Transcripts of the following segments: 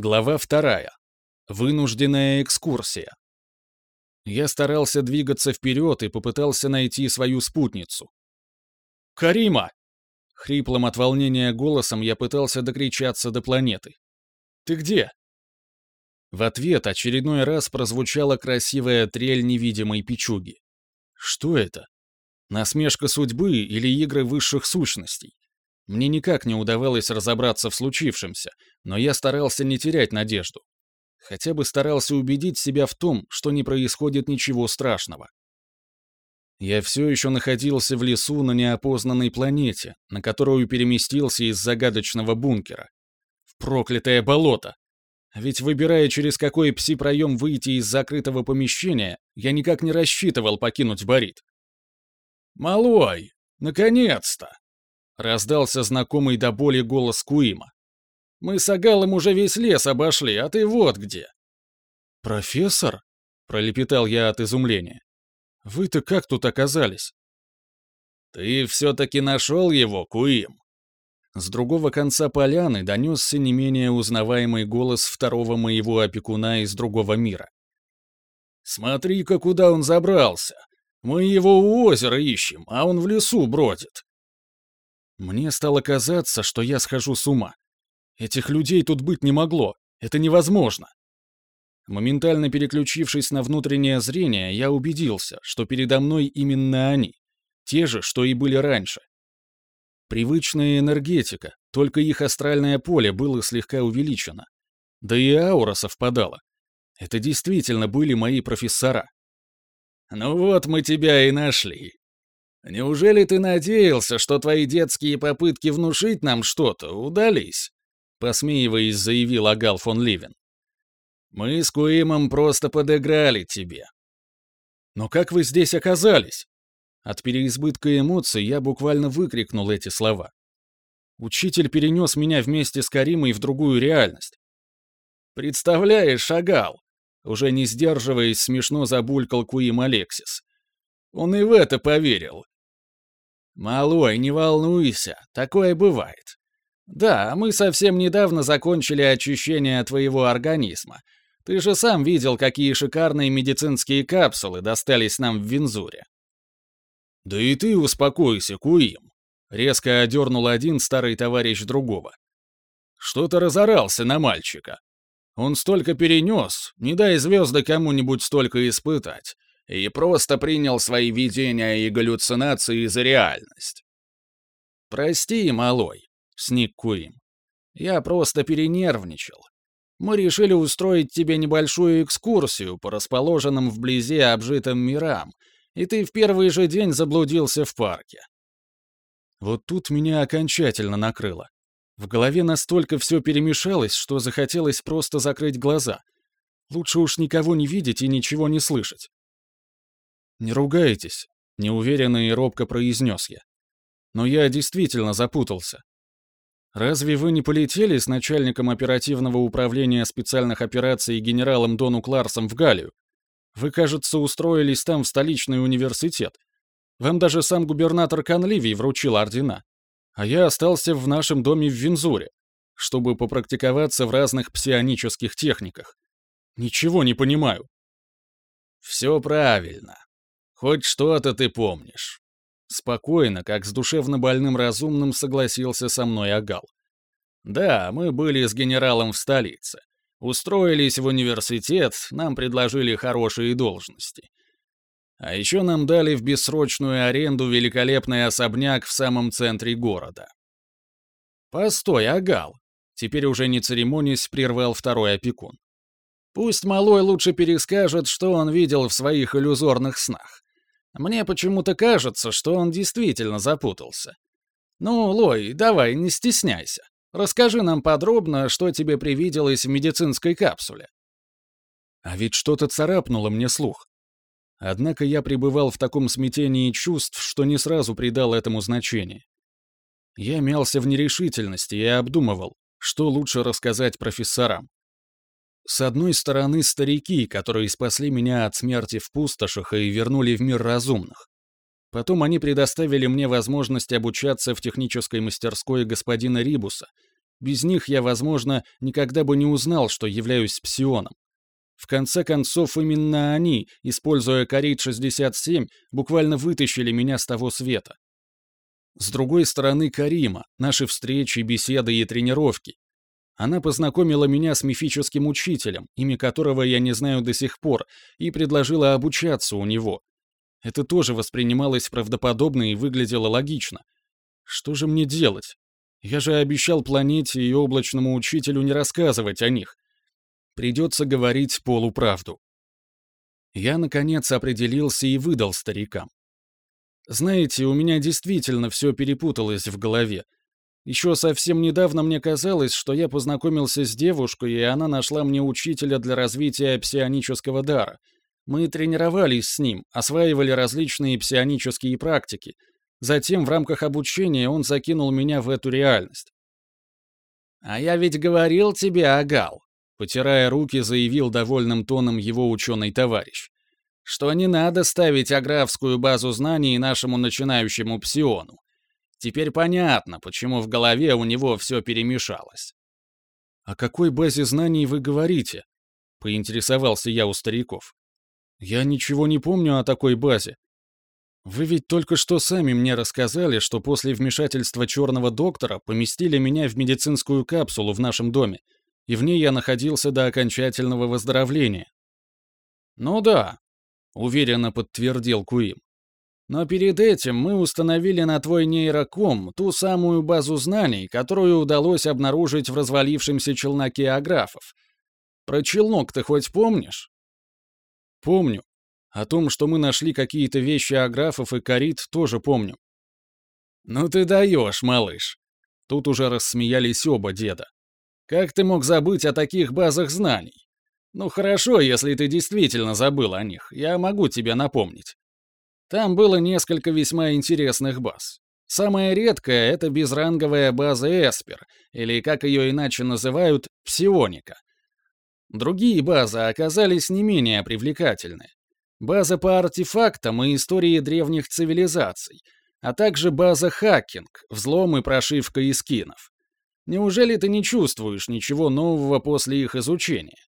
Глава вторая. Вынужденная экскурсия. Я старался двигаться вперед и попытался найти свою спутницу. «Карима!» Хриплым от волнения голосом я пытался докричаться до планеты. «Ты где?» В ответ очередной раз прозвучала красивая трель невидимой печуги. Что это? Насмешка судьбы или игры высших сущностей? Мне никак не удавалось разобраться в случившемся, но я старался не терять надежду. Хотя бы старался убедить себя в том, что не происходит ничего страшного. Я все еще находился в лесу на неопознанной планете, на которую переместился из загадочного бункера. В проклятое болото! Ведь выбирая, через какой пси-проем выйти из закрытого помещения, я никак не рассчитывал покинуть Борит. «Малой, наконец-то!» Раздался знакомый до боли голос Куима. «Мы с Агалом уже весь лес обошли, а ты вот где!» «Профессор?» — пролепетал я от изумления. «Вы-то как тут оказались?» «Ты все-таки нашел его, Куим?» С другого конца поляны донесся не менее узнаваемый голос второго моего опекуна из другого мира. «Смотри-ка, куда он забрался! Мы его у озера ищем, а он в лесу бродит!» Мне стало казаться, что я схожу с ума. Этих людей тут быть не могло. Это невозможно. Моментально переключившись на внутреннее зрение, я убедился, что передо мной именно они. Те же, что и были раньше. Привычная энергетика, только их астральное поле было слегка увеличено. Да и аура совпадала. Это действительно были мои профессора. «Ну вот мы тебя и нашли», Неужели ты надеялся, что твои детские попытки внушить нам что-то удались?» Посмеиваясь, заявил Агал фон Ливен. «Мы с Куимом просто подыграли тебе». «Но как вы здесь оказались?» От переизбытка эмоций я буквально выкрикнул эти слова. Учитель перенес меня вместе с Каримой в другую реальность. «Представляешь, Агал!» Уже не сдерживаясь, смешно забулькал Куим Алексис. Он и в это поверил. «Малой, не волнуйся, такое бывает. Да, мы совсем недавно закончили очищение твоего организма. Ты же сам видел, какие шикарные медицинские капсулы достались нам в Винзуре». «Да и ты успокойся, Куим», — резко одернул один старый товарищ другого. «Что-то разорался на мальчика. Он столько перенес, не дай звезды кому-нибудь столько испытать и просто принял свои видения и галлюцинации за реальность. «Прости, малой», — сник Куим. «Я просто перенервничал. Мы решили устроить тебе небольшую экскурсию по расположенным вблизи обжитым мирам, и ты в первый же день заблудился в парке». Вот тут меня окончательно накрыло. В голове настолько все перемешалось, что захотелось просто закрыть глаза. Лучше уж никого не видеть и ничего не слышать. «Не ругайтесь», — неуверенно и робко произнес я. «Но я действительно запутался. Разве вы не полетели с начальником оперативного управления специальных операций генералом Дону Кларсом в Галию? Вы, кажется, устроились там в столичный университет. Вам даже сам губернатор Конливий вручил ордена. А я остался в нашем доме в Винзуре, чтобы попрактиковаться в разных псионических техниках. Ничего не понимаю. Все правильно. Хоть что-то ты помнишь. Спокойно, как с душевно больным разумным согласился со мной Агал. Да, мы были с генералом в столице. Устроились в университет, нам предложили хорошие должности. А еще нам дали в бессрочную аренду великолепный особняк в самом центре города. «Постой, Агал!» Теперь уже не церемонясь, прервал второй опекун. «Пусть малой лучше перескажет, что он видел в своих иллюзорных снах. Мне почему-то кажется, что он действительно запутался. Ну, Лой, давай, не стесняйся. Расскажи нам подробно, что тебе привиделось в медицинской капсуле. А ведь что-то царапнуло мне слух. Однако я пребывал в таком смятении чувств, что не сразу придал этому значение. Я мялся в нерешительности и обдумывал, что лучше рассказать профессорам. С одной стороны, старики, которые спасли меня от смерти в пустошах и вернули в мир разумных. Потом они предоставили мне возможность обучаться в технической мастерской господина Рибуса, Без них я, возможно, никогда бы не узнал, что являюсь псионом. В конце концов, именно они, используя Карит-67, буквально вытащили меня с того света. С другой стороны Карима, наши встречи, беседы и тренировки. Она познакомила меня с мифическим учителем, имя которого я не знаю до сих пор, и предложила обучаться у него. Это тоже воспринималось правдоподобно и выглядело логично. Что же мне делать? Я же обещал планете и облачному учителю не рассказывать о них. Придется говорить полуправду. Я, наконец, определился и выдал старикам. Знаете, у меня действительно все перепуталось в голове. Еще совсем недавно мне казалось, что я познакомился с девушкой, и она нашла мне учителя для развития псионического дара. Мы тренировались с ним, осваивали различные псионические практики, Затем в рамках обучения он закинул меня в эту реальность. «А я ведь говорил тебе, Агал», — потирая руки, заявил довольным тоном его ученый товарищ, «что не надо ставить аграфскую базу знаний нашему начинающему псиону. Теперь понятно, почему в голове у него все перемешалось». «О какой базе знаний вы говорите?» — поинтересовался я у стариков. «Я ничего не помню о такой базе. Вы ведь только что сами мне рассказали, что после вмешательства черного доктора поместили меня в медицинскую капсулу в нашем доме, и в ней я находился до окончательного выздоровления. Ну да, уверенно подтвердил Куим. Но перед этим мы установили на твой нейроком ту самую базу знаний, которую удалось обнаружить в развалившемся челноке аграфов. Про челнок ты хоть помнишь? Помню, о том, что мы нашли какие-то вещи аграфов и корит, тоже помню. «Ну ты даешь, малыш!» Тут уже рассмеялись оба деда. «Как ты мог забыть о таких базах знаний? Ну хорошо, если ты действительно забыл о них, я могу тебе напомнить. Там было несколько весьма интересных баз. Самая редкая — это безранговая база Эспер, или, как ее иначе называют, псионика. Другие базы оказались не менее привлекательны. База по артефактам и истории древних цивилизаций, а также база хакинг, взлом и прошивка из скинов. Неужели ты не чувствуешь ничего нового после их изучения?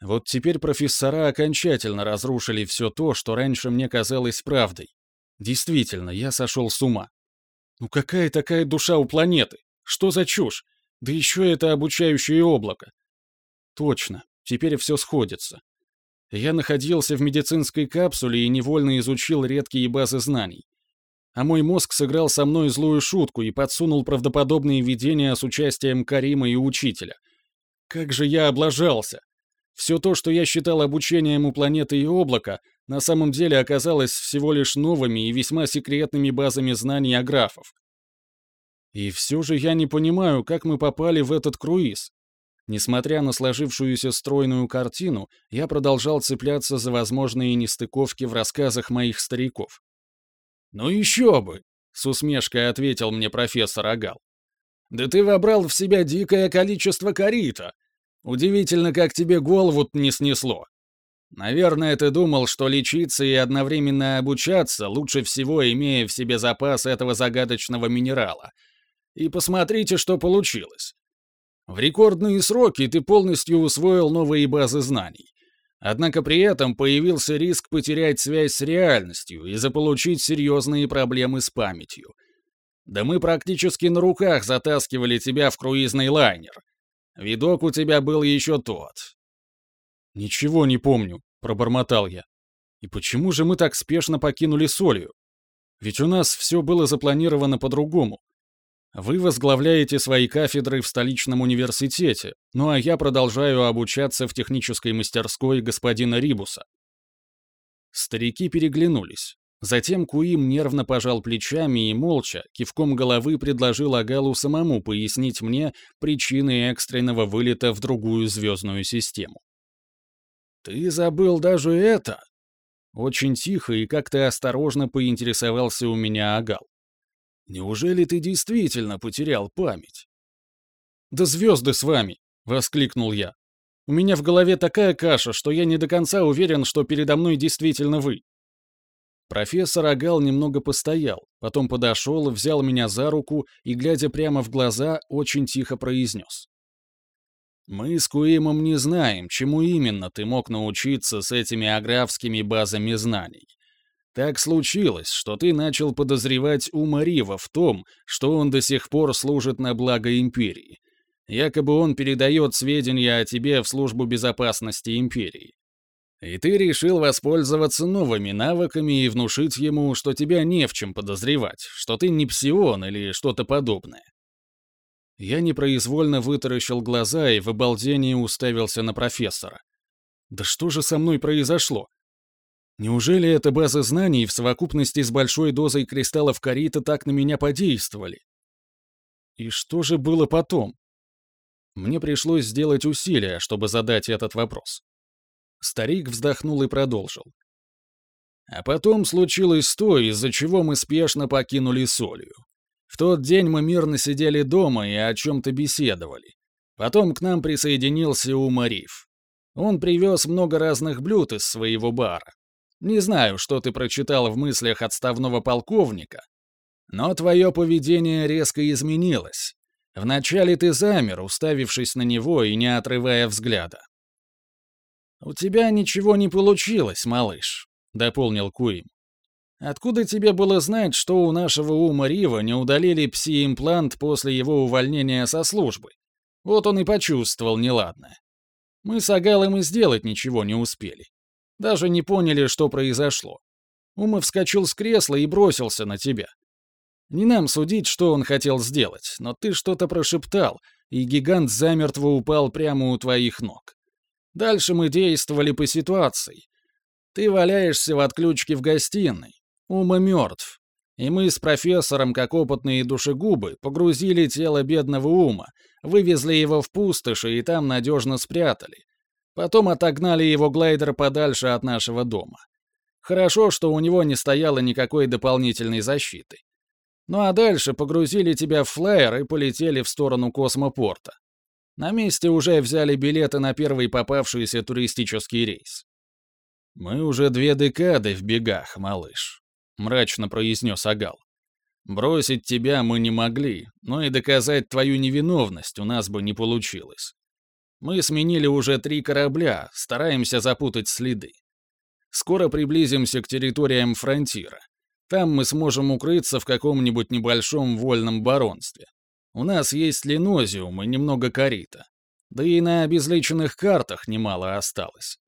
Вот теперь профессора окончательно разрушили все то, что раньше мне казалось правдой. Действительно, я сошел с ума. Ну какая такая душа у планеты? Что за чушь? Да еще это обучающее облако. Точно, теперь все сходится. Я находился в медицинской капсуле и невольно изучил редкие базы знаний. А мой мозг сыграл со мной злую шутку и подсунул правдоподобные видения с участием Карима и учителя. Как же я облажался! Все то, что я считал обучением у планеты и облака, на самом деле оказалось всего лишь новыми и весьма секретными базами знаний о графов. И все же я не понимаю, как мы попали в этот круиз. Несмотря на сложившуюся стройную картину, я продолжал цепляться за возможные нестыковки в рассказах моих стариков. «Ну еще бы!» — с усмешкой ответил мне профессор Агал. «Да ты вобрал в себя дикое количество корита. Удивительно, как тебе голову не снесло. Наверное, ты думал, что лечиться и одновременно обучаться лучше всего, имея в себе запас этого загадочного минерала. И посмотрите, что получилось. В рекордные сроки ты полностью усвоил новые базы знаний. Однако при этом появился риск потерять связь с реальностью и заполучить серьезные проблемы с памятью. Да мы практически на руках затаскивали тебя в круизный лайнер. Видок у тебя был еще тот. «Ничего не помню», — пробормотал я. «И почему же мы так спешно покинули Солью? Ведь у нас все было запланировано по-другому. Вы возглавляете свои кафедры в столичном университете, ну а я продолжаю обучаться в технической мастерской господина Рибуса. Старики переглянулись. Затем Куим нервно пожал плечами и молча, кивком головы предложил Агалу самому пояснить мне причины экстренного вылета в другую звездную систему. «Ты забыл даже это?» Очень тихо и как-то осторожно поинтересовался у меня Агал. Неужели ты действительно потерял память? Да звезды с вами, воскликнул я. У меня в голове такая каша, что я не до конца уверен, что передо мной действительно вы. Профессор Агал немного постоял, потом подошел, взял меня за руку и, глядя прямо в глаза, очень тихо произнес. «Мы с Куимом не знаем, чему именно ты мог научиться с этими аграфскими базами знаний. Так случилось, что ты начал подозревать Ума Рива в том, что он до сих пор служит на благо Империи. Якобы он передает сведения о тебе в службу безопасности Империи. И ты решил воспользоваться новыми навыками и внушить ему, что тебя не в чем подозревать, что ты не псион или что-то подобное. Я непроизвольно вытаращил глаза и в обалдении уставился на профессора. Да что же со мной произошло? Неужели эта база знаний в совокупности с большой дозой кристаллов корита так на меня подействовали? И что же было потом? Мне пришлось сделать усилия, чтобы задать этот вопрос. Старик вздохнул и продолжил. А потом случилось то, из-за чего мы спешно покинули Солью. В тот день мы мирно сидели дома и о чем-то беседовали. Потом к нам присоединился Умариф. Он привез много разных блюд из своего бара. Не знаю, что ты прочитал в мыслях отставного полковника, но твое поведение резко изменилось. Вначале ты замер, уставившись на него и не отрывая взгляда. «У тебя ничего не получилось, малыш», — дополнил Куим. «Откуда тебе было знать, что у нашего ума Рива не удалили пси-имплант после его увольнения со службы? Вот он и почувствовал неладное. Мы с Агалом и сделать ничего не успели. Даже не поняли, что произошло. Ума вскочил с кресла и бросился на тебя. Не нам судить, что он хотел сделать, но ты что-то прошептал, и гигант замертво упал прямо у твоих ног. Дальше мы действовали по ситуации. Ты валяешься в отключке в гостиной. Ума мертв. И мы с профессором, как опытные душегубы, погрузили тело бедного Ума, вывезли его в пустоши и там надежно спрятали. Потом отогнали его глайдер подальше от нашего дома. Хорошо, что у него не стояло никакой дополнительной защиты. Ну а дальше погрузили тебя в флайер и полетели в сторону космопорта. На месте уже взяли билеты на первый попавшийся туристический рейс. «Мы уже две декады в бегах, малыш», — мрачно произнес Агал. «Бросить тебя мы не могли, но и доказать твою невиновность у нас бы не получилось. Мы сменили уже три корабля, стараемся запутать следы. Скоро приблизимся к территориям фронтира. Там мы сможем укрыться в каком-нибудь небольшом вольном баронстве. У нас есть линозиум и немного корита. Да и на обезличенных картах немало осталось.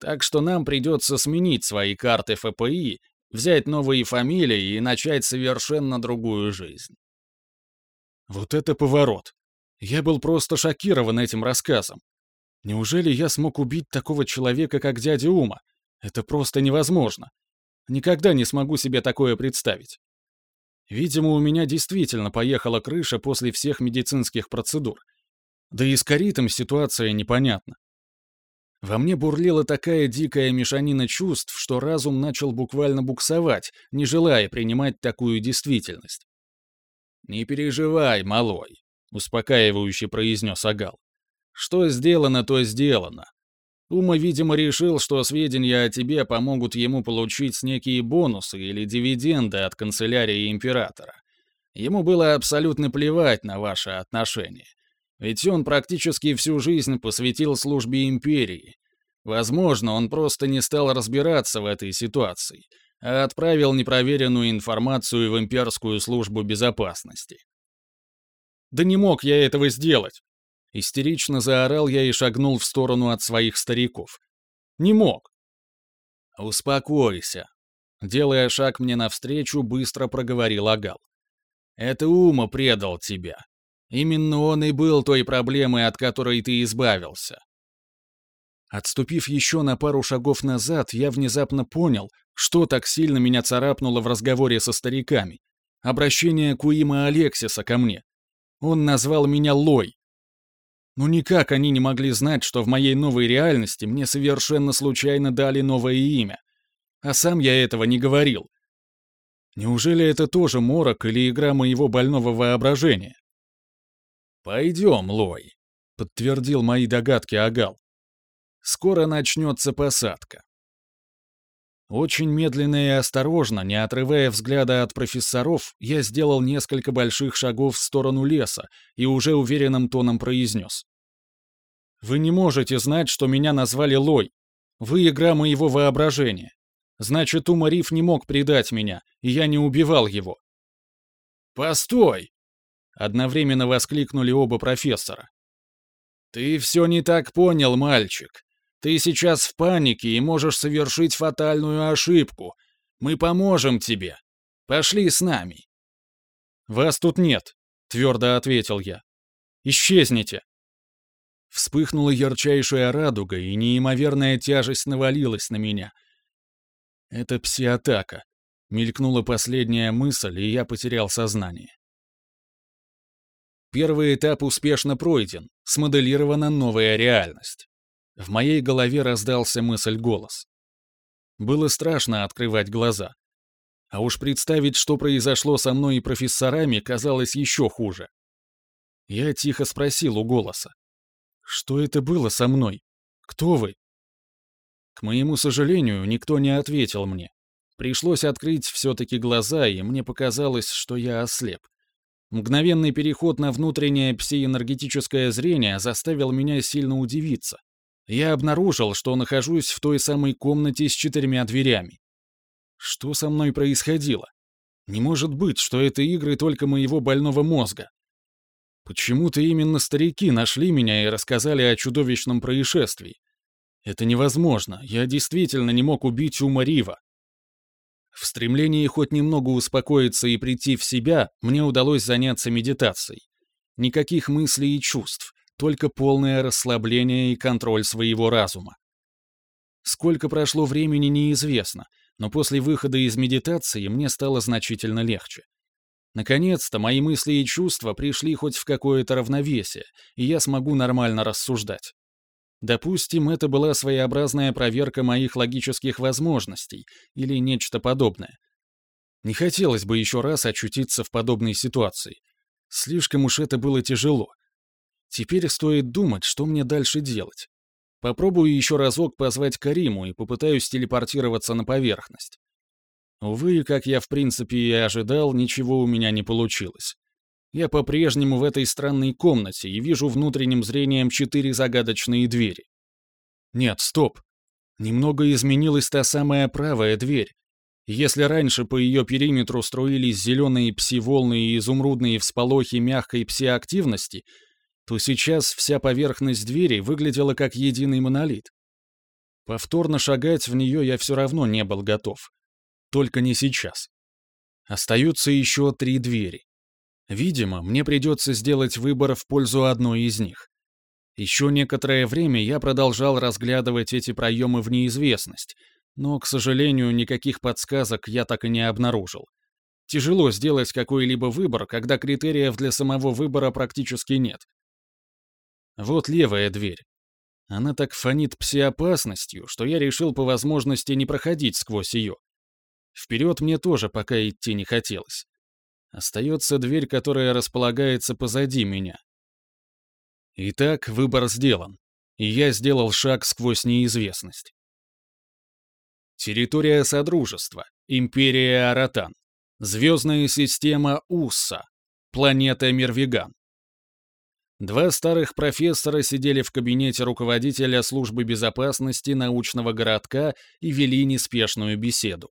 Так что нам придется сменить свои карты ФПИ, взять новые фамилии и начать совершенно другую жизнь. Вот это поворот. Я был просто шокирован этим рассказом. Неужели я смог убить такого человека, как дядя Ума? Это просто невозможно. Никогда не смогу себе такое представить. Видимо, у меня действительно поехала крыша после всех медицинских процедур. Да и с коритом ситуация непонятна. Во мне бурлила такая дикая мешанина чувств, что разум начал буквально буксовать, не желая принимать такую действительность. «Не переживай, малой», — успокаивающе произнес Агал. «Что сделано, то сделано. Ума, видимо, решил, что сведения о тебе помогут ему получить некие бонусы или дивиденды от канцелярии императора. Ему было абсолютно плевать на ваши отношения. Ведь он практически всю жизнь посвятил службе империи. Возможно, он просто не стал разбираться в этой ситуации, а отправил непроверенную информацию в имперскую службу безопасности. «Да не мог я этого сделать!» Истерично заорал я и шагнул в сторону от своих стариков. Не мог. «Успокойся», — делая шаг мне навстречу, быстро проговорил Агал. «Это Ума предал тебя. Именно он и был той проблемой, от которой ты избавился». Отступив еще на пару шагов назад, я внезапно понял, что так сильно меня царапнуло в разговоре со стариками. Обращение Куима Алексиса ко мне. Он назвал меня Лой. Ну никак они не могли знать, что в моей новой реальности мне совершенно случайно дали новое имя. А сам я этого не говорил. Неужели это тоже морок или игра моего больного воображения? «Пойдем, Лой», — подтвердил мои догадки Агал. «Скоро начнется посадка. Очень медленно и осторожно, не отрывая взгляда от профессоров, я сделал несколько больших шагов в сторону леса и уже уверенным тоном произнес. «Вы не можете знать, что меня назвали Лой. Вы игра моего воображения. Значит, Умариф не мог предать меня, и я не убивал его». «Постой!» — одновременно воскликнули оба профессора. «Ты все не так понял, мальчик. Ты сейчас в панике и можешь совершить фатальную ошибку. Мы поможем тебе. Пошли с нами». «Вас тут нет», — твердо ответил я. «Исчезните». Вспыхнула ярчайшая радуга, и неимоверная тяжесть навалилась на меня. «Это псиатака», — мелькнула последняя мысль, и я потерял сознание. Первый этап успешно пройден, смоделирована новая реальность. В моей голове раздался мысль-голос. Было страшно открывать глаза. А уж представить, что произошло со мной и профессорами, казалось еще хуже. Я тихо спросил у голоса. «Что это было со мной? Кто вы?» К моему сожалению, никто не ответил мне. Пришлось открыть все-таки глаза, и мне показалось, что я ослеп. Мгновенный переход на внутреннее псиэнергетическое зрение заставил меня сильно удивиться я обнаружил, что нахожусь в той самой комнате с четырьмя дверями. Что со мной происходило? Не может быть, что это игры только моего больного мозга. Почему-то именно старики нашли меня и рассказали о чудовищном происшествии. Это невозможно, я действительно не мог убить Ума Рива. В стремлении хоть немного успокоиться и прийти в себя, мне удалось заняться медитацией. Никаких мыслей и чувств, только полное расслабление и контроль своего разума. Сколько прошло времени, неизвестно, но после выхода из медитации мне стало значительно легче. Наконец-то мои мысли и чувства пришли хоть в какое-то равновесие, и я смогу нормально рассуждать. Допустим, это была своеобразная проверка моих логических возможностей или нечто подобное. Не хотелось бы еще раз очутиться в подобной ситуации. Слишком уж это было тяжело. Теперь стоит думать, что мне дальше делать. Попробую еще разок позвать Кариму и попытаюсь телепортироваться на поверхность. Увы, как я в принципе и ожидал, ничего у меня не получилось. Я по-прежнему в этой странной комнате и вижу внутренним зрением четыре загадочные двери. Нет, стоп. Немного изменилась та самая правая дверь. Если раньше по ее периметру струились зеленые пси-волны и изумрудные всполохи мягкой пси-активности, то сейчас вся поверхность двери выглядела как единый монолит. Повторно шагать в нее я все равно не был готов. Только не сейчас. Остаются еще три двери. Видимо, мне придется сделать выбор в пользу одной из них. Еще некоторое время я продолжал разглядывать эти проемы в неизвестность, но, к сожалению, никаких подсказок я так и не обнаружил. Тяжело сделать какой-либо выбор, когда критериев для самого выбора практически нет. Вот левая дверь. Она так фонит псиопасностью, что я решил по возможности не проходить сквозь ее. Вперед мне тоже пока идти не хотелось. Остается дверь, которая располагается позади меня. Итак, выбор сделан, и я сделал шаг сквозь неизвестность. Территория Содружества, Империя Аратан, звездная система Усса, планета Мервиган. Два старых профессора сидели в кабинете руководителя службы безопасности научного городка и вели неспешную беседу.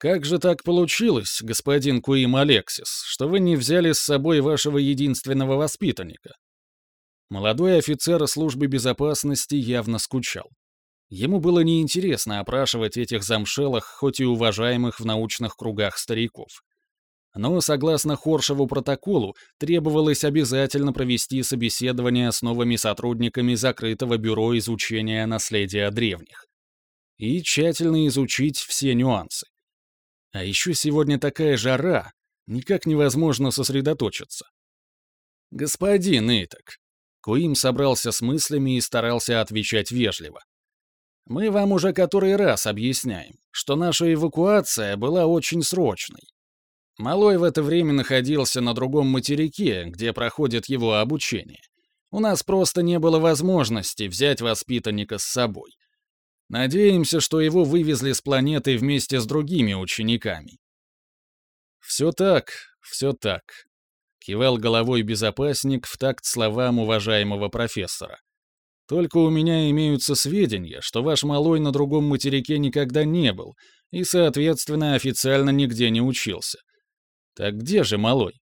«Как же так получилось, господин Куим Алексис, что вы не взяли с собой вашего единственного воспитанника?» Молодой офицер службы безопасности явно скучал. Ему было неинтересно опрашивать этих замшелых, хоть и уважаемых в научных кругах стариков. Но, согласно Хоршеву протоколу, требовалось обязательно провести собеседование с новыми сотрудниками закрытого бюро изучения наследия древних. И тщательно изучить все нюансы. А еще сегодня такая жара, никак невозможно сосредоточиться. «Господин Итак», Куим собрался с мыслями и старался отвечать вежливо. «Мы вам уже который раз объясняем, что наша эвакуация была очень срочной. Малой в это время находился на другом материке, где проходит его обучение. У нас просто не было возможности взять воспитанника с собой. Надеемся, что его вывезли с планеты вместе с другими учениками. Все так, все так. Кивал головой безопасник в такт словам уважаемого профессора. Только у меня имеются сведения, что ваш малой на другом материке никогда не был и, соответственно, официально нигде не учился. Так где же малой?